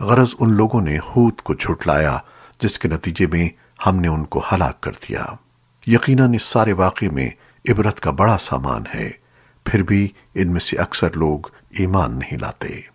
غرض ان لوگوں نے ہود کو جھٹلایا جس کے نتیجے میں ہم نے ان کو ہلاک کر دیا۔ یقیناً اس سارے واقعے میں عبرت کا بڑا سامان ہے۔ پھر بھی ان میں سے اکثر لوگ ایمان نہیں لاتے۔